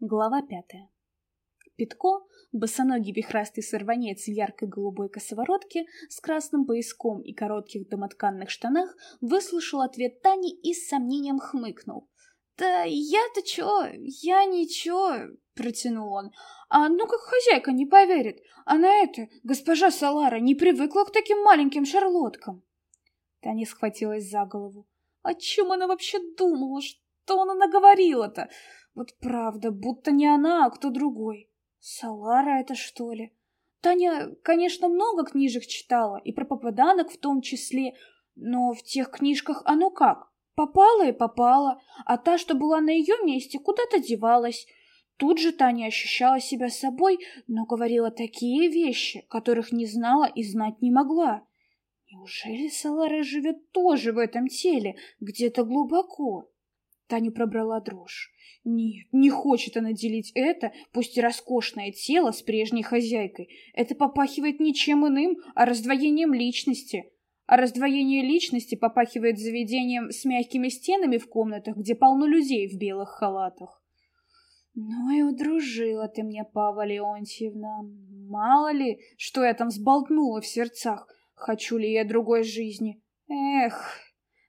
Глава пятая. Питко, босоногий вихрастый сорванец в яркой голубой косоворотке с красным пояском и коротких домотканных штанах, выслушал ответ Тани и с сомнением хмыкнул. «Да я-то чё? Я ничего!» — протянул он. «А ну как хозяйка не поверит! Она это, госпожа Салара, не привыкла к таким маленьким шарлоткам!» Таня схватилась за голову. О чем она вообще думала? Что она наговорила-то? Вот правда, будто не она, а кто другой. Салара это что ли? Таня, конечно, много книжек читала, и про попаданок в том числе, но в тех книжках оно как? Попала и попала, а та, что была на ее месте, куда-то девалась. Тут же Таня ощущала себя собой, но говорила такие вещи, которых не знала и знать не могла. Неужели Салара живет тоже в этом теле, где-то глубоко? Таня пробрала дрожь. Нет, не хочет она делить это, пусть и роскошное тело, с прежней хозяйкой. Это попахивает ничем иным, а раздвоением личности. А раздвоение личности попахивает заведением с мягкими стенами в комнатах, где полно людей в белых халатах. Ну и удружила ты мне, Пава Леонтьевна. Мало ли, что я там сболтнула в сердцах. Хочу ли я другой жизни? Эх,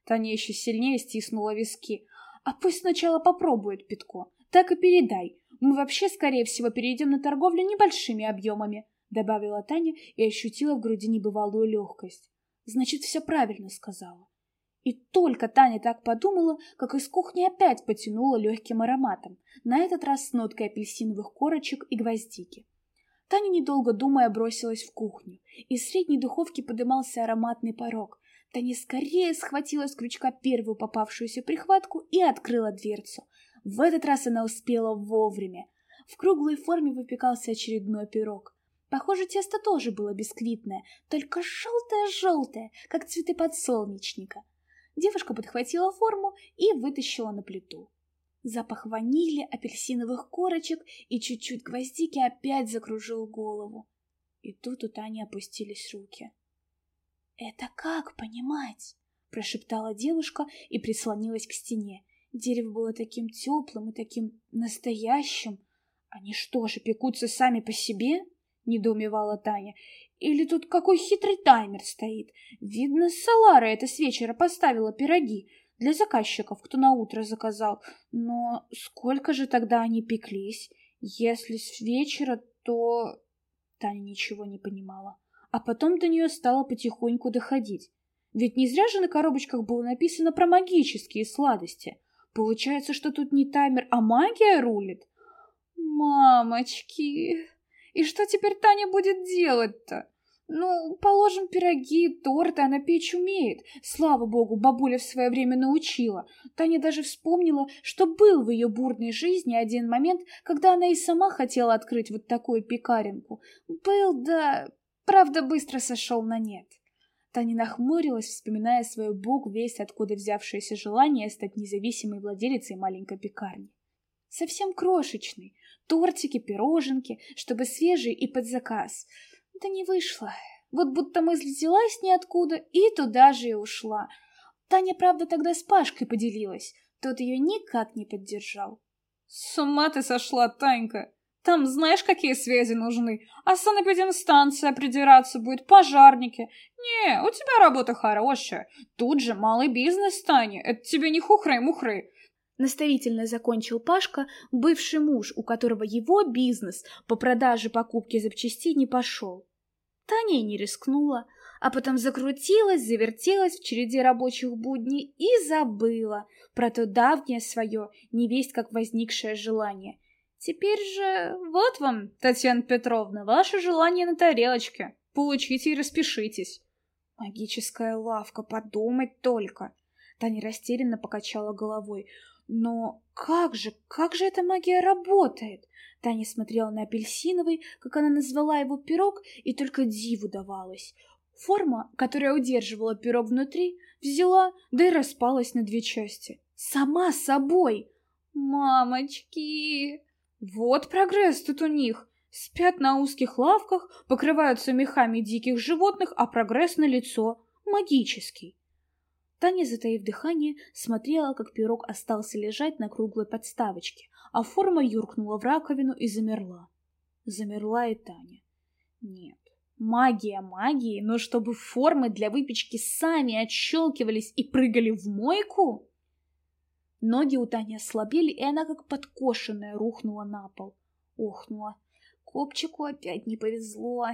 Таня еще сильнее стиснула виски. А пусть сначала попробует Питко. Так и передай. Мы вообще, скорее всего, перейдем на торговлю небольшими объемами, добавила Таня и ощутила в груди небывалую легкость. Значит, все правильно сказала. И только Таня так подумала, как из кухни опять потянула легким ароматом, на этот раз с ноткой апельсиновых корочек и гвоздики. Таня, недолго думая, бросилась в кухню. Из средней духовки подымался ароматный порог. Таня скорее схватила с крючка первую попавшуюся прихватку и открыла дверцу. В этот раз она успела вовремя. В круглой форме выпекался очередной пирог. Похоже, тесто тоже было бисквитное, только желтое-желтое, как цветы подсолнечника. Девушка подхватила форму и вытащила на плиту. Запах ванили, апельсиновых корочек и чуть-чуть гвоздики опять закружил голову. И тут у Тани опустились руки. «Это как понимать?» — прошептала девушка и прислонилась к стене. Дерево было таким теплым и таким настоящим. «Они что же, пекутся сами по себе?» — недоумевала Таня. «Или тут какой хитрый таймер стоит? Видно, Салара это с вечера поставила пироги для заказчиков, кто на утро заказал. Но сколько же тогда они пеклись? Если с вечера, то...» Таня ничего не понимала а потом до нее стало потихоньку доходить. Ведь не зря же на коробочках было написано про магические сладости. Получается, что тут не таймер, а магия рулит? Мамочки! И что теперь Таня будет делать-то? Ну, положим, пироги, торты она печь умеет. Слава богу, бабуля в свое время научила. Таня даже вспомнила, что был в ее бурной жизни один момент, когда она и сама хотела открыть вот такую пекаренку. Был, да, правда, быстро сошел на нет. Таня нахмурилась, вспоминая свою бог весь откуда взявшееся желание стать независимой владелицей маленькой пекарни. Совсем крошечный, тортики, пироженки, чтобы свежий и под заказ. Да не вышло. Вот будто мысль взялась ниоткуда и туда же и ушла. Таня, правда, тогда с Пашкой поделилась. Тот ее никак не поддержал. «С ума ты сошла, Танька!» Там знаешь, какие связи нужны? А санэпидемстанция придираться будет, пожарники. Не, у тебя работа хорошая. Тут же малый бизнес станет. Это тебе не хухры-мухры. Наставительно закончил Пашка, бывший муж, у которого его бизнес по продаже покупки запчастей не пошел. Таня не рискнула, а потом закрутилась, завертелась в череде рабочих будней и забыла про то давнее свое, невесть как возникшее желание — Теперь же вот вам, Татьяна Петровна, ваше желание на тарелочке. Получите и распишитесь. Магическая лавка, подумать только. Таня растерянно покачала головой. Но как же, как же эта магия работает? Таня смотрела на апельсиновый, как она назвала его пирог, и только диву давалась. Форма, которая удерживала пирог внутри, взяла, да и распалась на две части. Сама собой! «Мамочки!» Вот прогресс тут у них. Спят на узких лавках, покрываются мехами диких животных, а прогресс на лицо магический. Таня, затаив дыхание, смотрела, как пирог остался лежать на круглой подставочке, а форма юркнула в раковину и замерла. Замерла и Таня. Нет, магия магии, но чтобы формы для выпечки сами отщелкивались и прыгали в мойку? Ноги у Тани ослабели, и она как подкошенная рухнула на пол. Охнула. Копчику опять не повезло.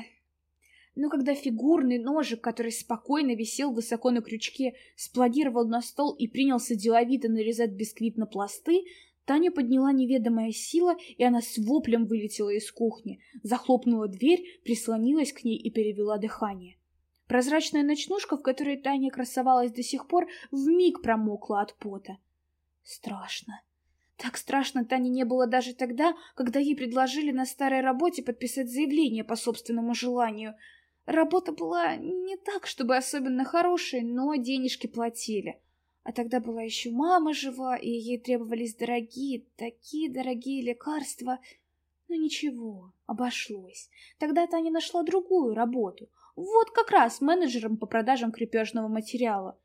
Но когда фигурный ножик, который спокойно висел высоко на крючке, спланировал на стол и принялся деловито нарезать бисквит на пласты, Таня подняла неведомая сила, и она с воплем вылетела из кухни, захлопнула дверь, прислонилась к ней и перевела дыхание. Прозрачная ночнушка, в которой Таня красовалась до сих пор, вмиг промокла от пота. Страшно. Так страшно Тане не было даже тогда, когда ей предложили на старой работе подписать заявление по собственному желанию. Работа была не так, чтобы особенно хорошей, но денежки платили. А тогда была еще мама жива, и ей требовались дорогие, такие дорогие лекарства. Но ничего, обошлось. Тогда Таня нашла другую работу. Вот как раз менеджером по продажам крепежного материала.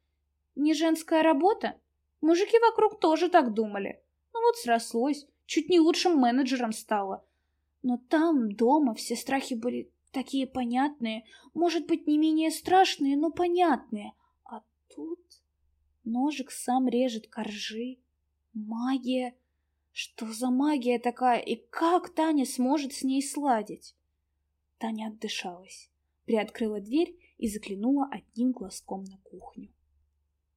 Не женская работа? Мужики вокруг тоже так думали. Ну вот срослось, чуть не лучшим менеджером стала. Но там, дома, все страхи были такие понятные, может быть, не менее страшные, но понятные. А тут ножик сам режет коржи. Магия. Что за магия такая, и как Таня сможет с ней сладить? Таня отдышалась, приоткрыла дверь и заглянула одним глазком на кухню.